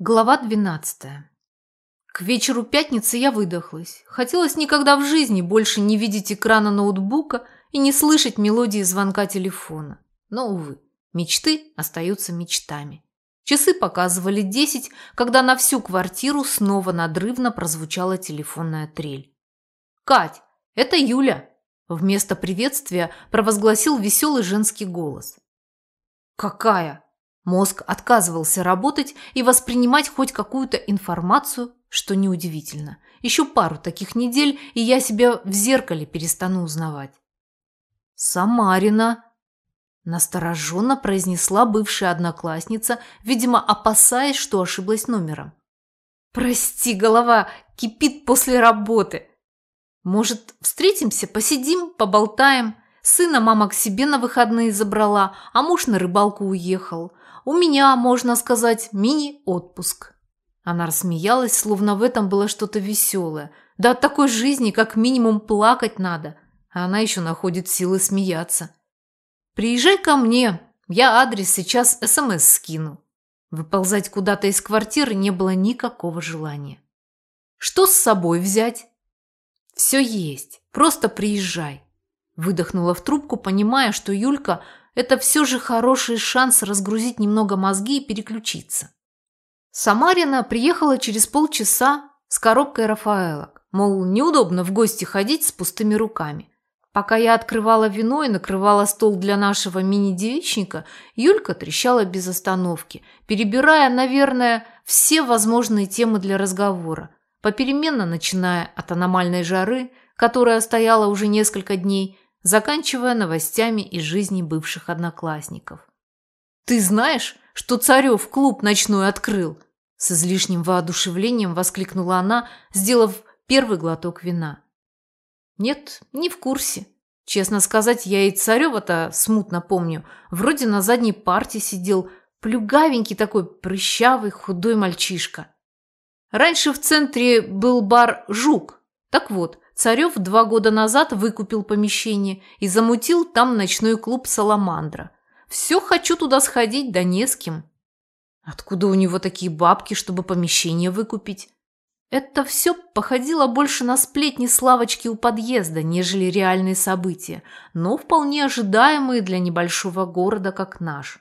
Глава 12. К вечеру пятницы я выдохлась. Хотелось никогда в жизни больше не видеть экрана ноутбука и не слышать мелодии звонка телефона. Но, увы, мечты остаются мечтами. Часы показывали 10, когда на всю квартиру снова надрывно прозвучала телефонная трель. «Кать, это Юля!» Вместо приветствия провозгласил веселый женский голос. «Какая?» Мозг отказывался работать и воспринимать хоть какую-то информацию, что неудивительно. Еще пару таких недель, и я себя в зеркале перестану узнавать. «Самарина!» – настороженно произнесла бывшая одноклассница, видимо, опасаясь, что ошиблась номером. «Прости, голова кипит после работы. Может, встретимся, посидим, поболтаем?» Сына мама к себе на выходные забрала, а муж на рыбалку уехал. У меня, можно сказать, мини-отпуск». Она рассмеялась, словно в этом было что-то веселое. Да от такой жизни как минимум плакать надо. А она еще находит силы смеяться. «Приезжай ко мне. Я адрес сейчас СМС скину». Выползать куда-то из квартиры не было никакого желания. «Что с собой взять?» «Все есть. Просто приезжай». Выдохнула в трубку, понимая, что Юлька это все же хороший шанс разгрузить немного мозги и переключиться. Самарина приехала через полчаса с коробкой Рафаэлок. Мол, неудобно в гости ходить с пустыми руками. Пока я открывала вино и накрывала стол для нашего мини-девичника, Юлька трещала без остановки, перебирая, наверное, все возможные темы для разговора, попеременно начиная от аномальной жары, которая стояла уже несколько дней, заканчивая новостями из жизни бывших одноклассников. «Ты знаешь, что Царев клуб ночной открыл?» С излишним воодушевлением воскликнула она, сделав первый глоток вина. «Нет, не в курсе. Честно сказать, я и Царева-то смутно помню. Вроде на задней парте сидел, плюгавенький такой, прыщавый, худой мальчишка. Раньше в центре был бар «Жук». Так вот, Царев два года назад выкупил помещение и замутил там ночной клуб «Саламандра». Все хочу туда сходить, да не с кем. Откуда у него такие бабки, чтобы помещение выкупить? Это все походило больше на сплетни с лавочки у подъезда, нежели реальные события, но вполне ожидаемые для небольшого города, как наш.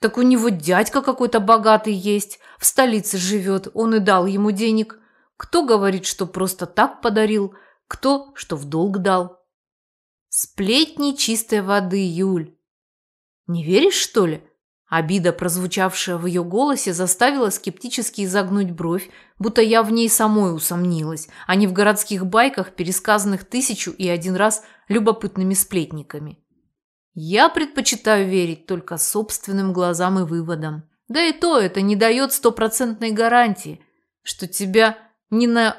Так у него дядька какой-то богатый есть, в столице живет, он и дал ему денег. Кто говорит, что просто так подарил – кто что в долг дал. Сплетни чистой воды, Юль. Не веришь, что ли? Обида, прозвучавшая в ее голосе, заставила скептически изогнуть бровь, будто я в ней самой усомнилась, а не в городских байках, пересказанных тысячу и один раз любопытными сплетниками. Я предпочитаю верить только собственным глазам и выводам. Да и то это не дает стопроцентной гарантии, что тебя не на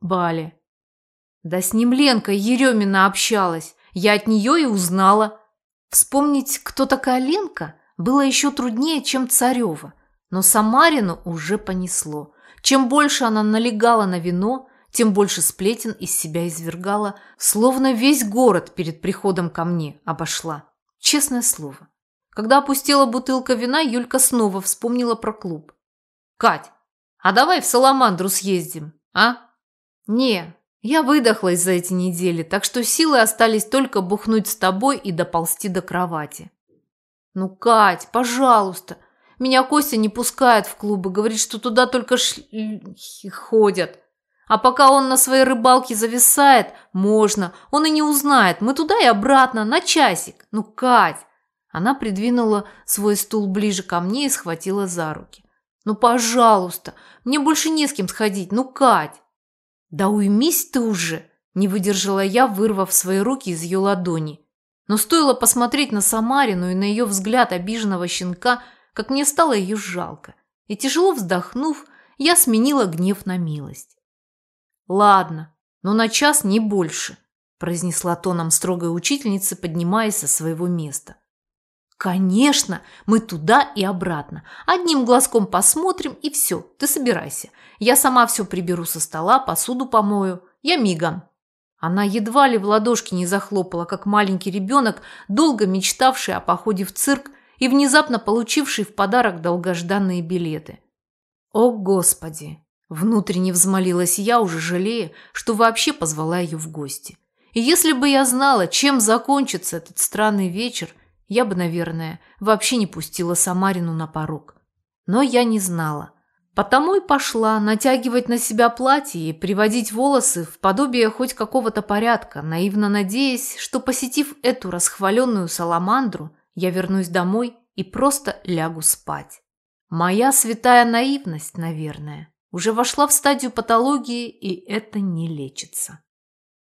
бале. Да с ним Ленка Еремина общалась. Я от нее и узнала. Вспомнить, кто такая Ленка, было еще труднее, чем Царева. Но Самарину уже понесло. Чем больше она налегала на вино, тем больше сплетен из себя извергала, словно весь город перед приходом ко мне обошла. Честное слово. Когда опустила бутылка вина, Юлька снова вспомнила про клуб. «Кать, а давай в Саламандру съездим, а?» «Не, я выдохлась за эти недели, так что силы остались только бухнуть с тобой и доползти до кровати. Ну, Кать, пожалуйста. Меня Костя не пускает в клубы, говорит, что туда только шлихи ходят. А пока он на своей рыбалке зависает, можно. Он и не узнает. Мы туда и обратно, на часик. Ну, Кать. Она придвинула свой стул ближе ко мне и схватила за руки. Ну, пожалуйста, мне больше не с кем сходить. Ну, Кать. «Да уймись ты уже!» – не выдержала я, вырвав свои руки из ее ладони. Но стоило посмотреть на Самарину и на ее взгляд обиженного щенка, как мне стало ее жалко. И тяжело вздохнув, я сменила гнев на милость. «Ладно, но на час не больше», – произнесла тоном строгой учительницы, поднимаясь со своего места. «Конечно, мы туда и обратно. Одним глазком посмотрим, и все, ты собирайся. Я сама все приберу со стола, посуду помою. Я мигом». Она едва ли в ладошки не захлопала, как маленький ребенок, долго мечтавший о походе в цирк и внезапно получивший в подарок долгожданные билеты. О, Господи! Внутренне взмолилась я, уже жалея, что вообще позвала ее в гости. И если бы я знала, чем закончится этот странный вечер, я бы, наверное, вообще не пустила Самарину на порог. Но я не знала. Потому и пошла натягивать на себя платье и приводить волосы в подобие хоть какого-то порядка, наивно надеясь, что, посетив эту расхваленную саламандру, я вернусь домой и просто лягу спать. Моя святая наивность, наверное, уже вошла в стадию патологии, и это не лечится.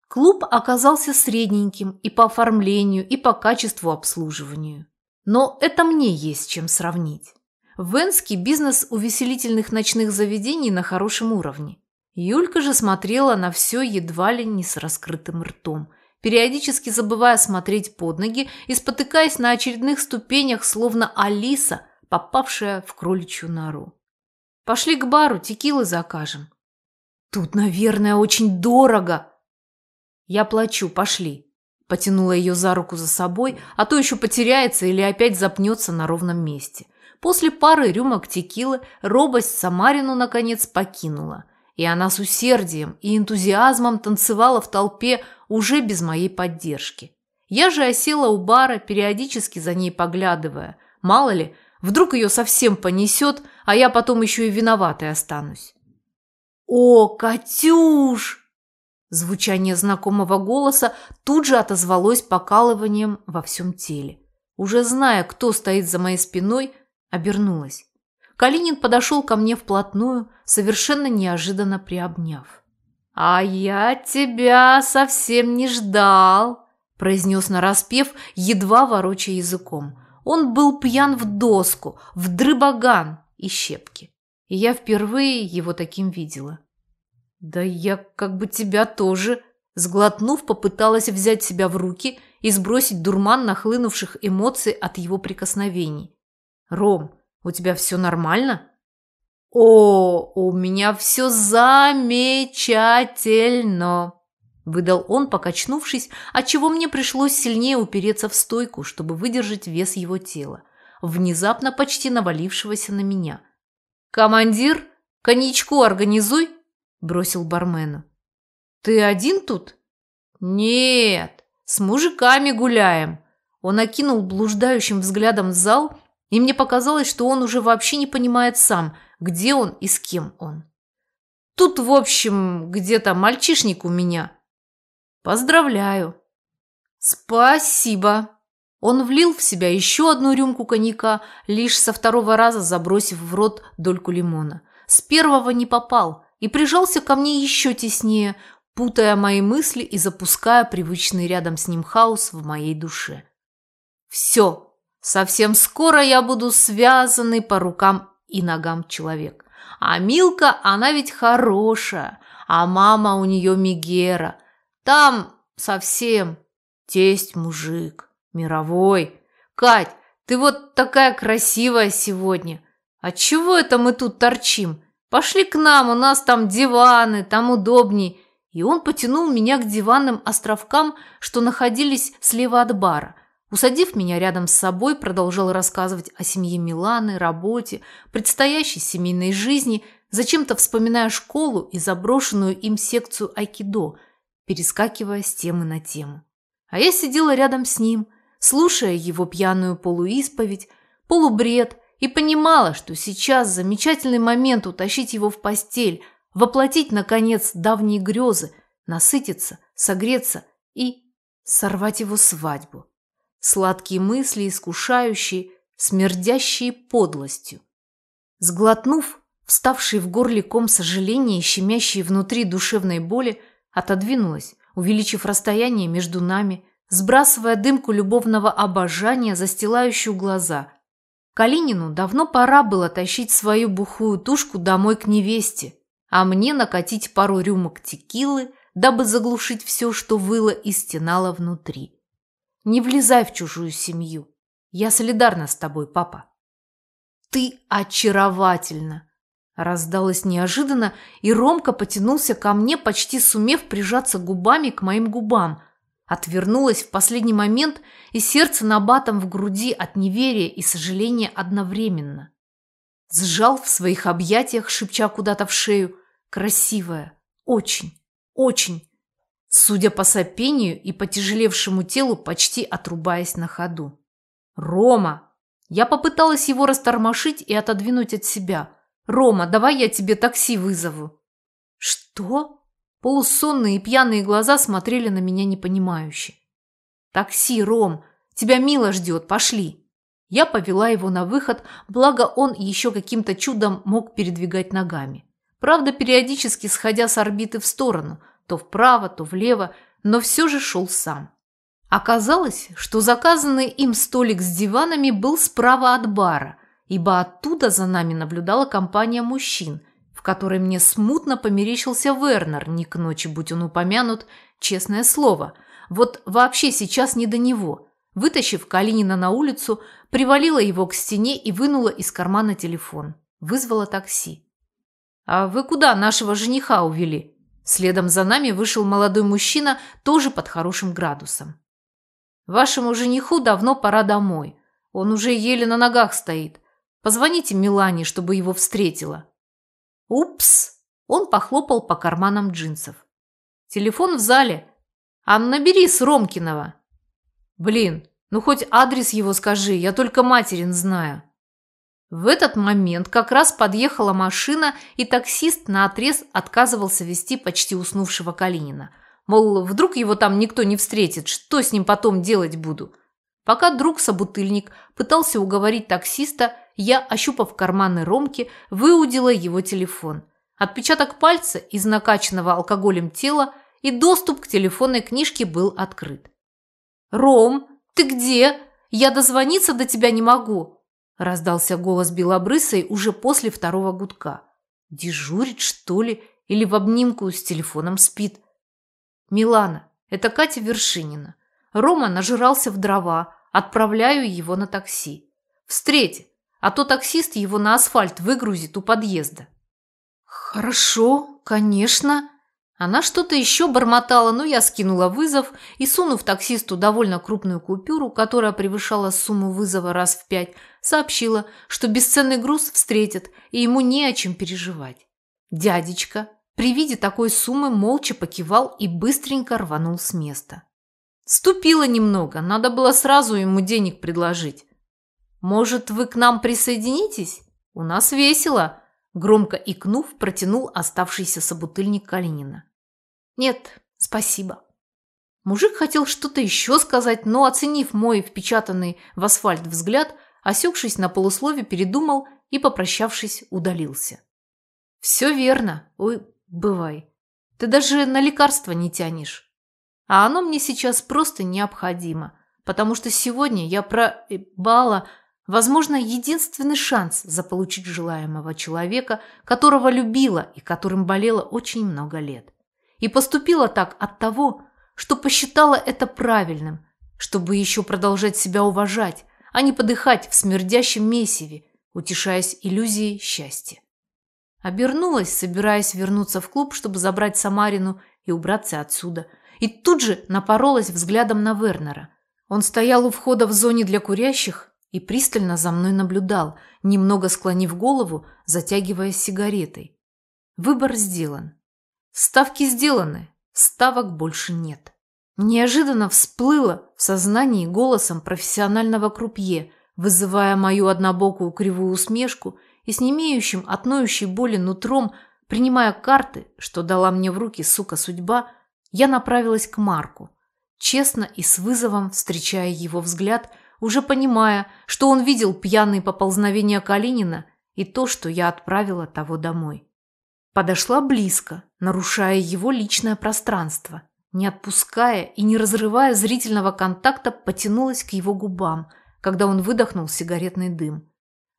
Клуб оказался средненьким и по оформлению, и по качеству обслуживанию. Но это мне есть чем сравнить. В Энске бизнес увеселительных ночных заведений на хорошем уровне. Юлька же смотрела на все едва ли не с раскрытым ртом, периодически забывая смотреть под ноги и спотыкаясь на очередных ступенях, словно Алиса, попавшая в кроличью нору. «Пошли к бару, текилы закажем». «Тут, наверное, очень дорого». «Я плачу, пошли». Потянула ее за руку за собой, а то еще потеряется или опять запнется на ровном месте – После пары рюмок текилы робость Самарину, наконец, покинула, и она с усердием и энтузиазмом танцевала в толпе уже без моей поддержки. Я же осела у бара, периодически за ней поглядывая. Мало ли, вдруг ее совсем понесет, а я потом еще и виноватой останусь. «О, Катюш!» Звучание знакомого голоса тут же отозвалось покалыванием во всем теле. Уже зная, кто стоит за моей спиной, Обернулась. Калинин подошел ко мне вплотную, совершенно неожиданно приобняв. «А я тебя совсем не ждал», – произнес нараспев, едва ворочая языком. Он был пьян в доску, в дрыбаган и щепки. И я впервые его таким видела. «Да я как бы тебя тоже», – сглотнув, попыталась взять себя в руки и сбросить дурман нахлынувших эмоций от его прикосновений. «Ром, у тебя все нормально?» «О, у меня все замечательно!» Выдал он, покачнувшись, отчего мне пришлось сильнее упереться в стойку, чтобы выдержать вес его тела, внезапно почти навалившегося на меня. «Командир, коньячку организуй!» – бросил бармену. «Ты один тут?» «Нет, с мужиками гуляем!» Он окинул блуждающим взглядом зал и мне показалось, что он уже вообще не понимает сам, где он и с кем он. Тут, в общем, где-то мальчишник у меня. Поздравляю. Спасибо. Он влил в себя еще одну рюмку коньяка, лишь со второго раза забросив в рот дольку лимона. С первого не попал и прижался ко мне еще теснее, путая мои мысли и запуская привычный рядом с ним хаос в моей душе. Все, Совсем скоро я буду связанный по рукам и ногам человек. А Милка, она ведь хорошая, а мама у нее Мигера. Там совсем тесть мужик, мировой. Кать, ты вот такая красивая сегодня. А чего это мы тут торчим? Пошли к нам, у нас там диваны, там удобней. И он потянул меня к диванным островкам, что находились слева от бара – Усадив меня рядом с собой, продолжал рассказывать о семье Миланы, работе, предстоящей семейной жизни, зачем-то вспоминая школу и заброшенную им секцию айкидо, перескакивая с темы на тему. А я сидела рядом с ним, слушая его пьяную полуисповедь, полубред, и понимала, что сейчас замечательный момент утащить его в постель, воплотить, наконец, давние грезы, насытиться, согреться и сорвать его свадьбу. Сладкие мысли, искушающие, смердящие подлостью. Сглотнув, вставший в горле ком сожаления и щемящие внутри душевной боли, отодвинулась, увеличив расстояние между нами, сбрасывая дымку любовного обожания, застилающую глаза. Калинину давно пора было тащить свою бухую тушку домой к невесте, а мне накатить пару рюмок текилы, дабы заглушить все, что выло и стенало внутри. Не влезай в чужую семью. Я солидарна с тобой, папа. Ты очаровательна. Раздалось неожиданно, и Ромка потянулся ко мне, почти сумев прижаться губами к моим губам. Отвернулась в последний момент, и сердце набатом в груди от неверия и сожаления одновременно. Сжал в своих объятиях, шепча куда-то в шею. Красивая. Очень. Очень. Судя по сопению и потяжелевшему телу, почти отрубаясь на ходу. «Рома!» Я попыталась его растормошить и отодвинуть от себя. «Рома, давай я тебе такси вызову». «Что?» Полусонные и пьяные глаза смотрели на меня непонимающе. «Такси, Ром! Тебя Мила ждет, пошли!» Я повела его на выход, благо он еще каким-то чудом мог передвигать ногами. Правда, периодически сходя с орбиты в сторону, то вправо, то влево, но все же шел сам. Оказалось, что заказанный им столик с диванами был справа от бара, ибо оттуда за нами наблюдала компания мужчин, в которой мне смутно померещился Вернер, не к ночи, будь он упомянут, честное слово. Вот вообще сейчас не до него. Вытащив Калинина на улицу, привалила его к стене и вынула из кармана телефон. Вызвала такси. «А вы куда нашего жениха увели?» Следом за нами вышел молодой мужчина, тоже под хорошим градусом. «Вашему жениху давно пора домой. Он уже еле на ногах стоит. Позвоните Милане, чтобы его встретила». «Упс!» Он похлопал по карманам джинсов. «Телефон в зале. А набери с Ромкиного». «Блин, ну хоть адрес его скажи, я только материн знаю». В этот момент как раз подъехала машина, и таксист наотрез отказывался вести почти уснувшего Калинина. Мол, вдруг его там никто не встретит, что с ним потом делать буду? Пока друг-собутыльник пытался уговорить таксиста, я, ощупав карманы Ромки, выудила его телефон. Отпечаток пальца из накачанного алкоголем тела и доступ к телефонной книжке был открыт. «Ром, ты где? Я дозвониться до тебя не могу!» Раздался голос белобрысой уже после второго гудка. Дежурит, что ли, или в обнимку с телефоном спит? «Милана, это Катя Вершинина. Рома нажирался в дрова, отправляю его на такси. Встреть, а то таксист его на асфальт выгрузит у подъезда». «Хорошо, конечно». Она что-то еще бормотала, но я скинула вызов и, сунув таксисту довольно крупную купюру, которая превышала сумму вызова раз в пять, сообщила, что бесценный груз встретит и ему не о чем переживать. Дядечка при виде такой суммы молча покивал и быстренько рванул с места. Ступила немного, надо было сразу ему денег предложить. «Может, вы к нам присоединитесь? У нас весело!» Громко икнув, протянул оставшийся собутыльник Калинина. «Нет, спасибо». Мужик хотел что-то еще сказать, но, оценив мой впечатанный в асфальт взгляд, осекшись на полуслове, передумал и, попрощавшись, удалился. «Все верно. Ой, бывай. Ты даже на лекарства не тянешь. А оно мне сейчас просто необходимо, потому что сегодня я проебала Возможно, единственный шанс заполучить желаемого человека, которого любила и которым болела очень много лет. И поступила так от того, что посчитала это правильным, чтобы еще продолжать себя уважать, а не подыхать в смердящем месиве, утешаясь иллюзией счастья. Обернулась, собираясь вернуться в клуб, чтобы забрать Самарину и убраться отсюда, и тут же напоролась взглядом на Вернера. Он стоял у входа в зоне для курящих и пристально за мной наблюдал, немного склонив голову, затягиваясь сигаретой. Выбор сделан. Ставки сделаны, ставок больше нет. Неожиданно всплыло в сознании голосом профессионального крупье, вызывая мою однобокую кривую усмешку и с немеющим от ноющей боли нутром, принимая карты, что дала мне в руки сука судьба, я направилась к Марку, честно и с вызовом встречая его взгляд – уже понимая, что он видел пьяные поползновения Калинина и то, что я отправила того домой. Подошла близко, нарушая его личное пространство. Не отпуская и не разрывая зрительного контакта, потянулась к его губам, когда он выдохнул сигаретный дым.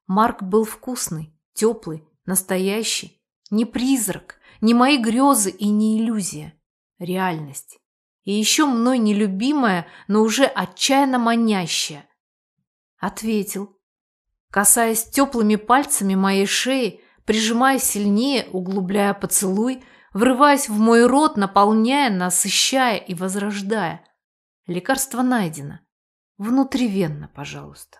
Марк был вкусный, теплый, настоящий. Не призрак, не мои грезы и не иллюзия. Реальность. И еще мной нелюбимая, но уже отчаянно манящая. Ответил. Касаясь теплыми пальцами моей шеи, прижимая сильнее, углубляя поцелуй, врываясь в мой рот, наполняя, насыщая и возрождая. Лекарство найдено. Внутривенно, пожалуйста.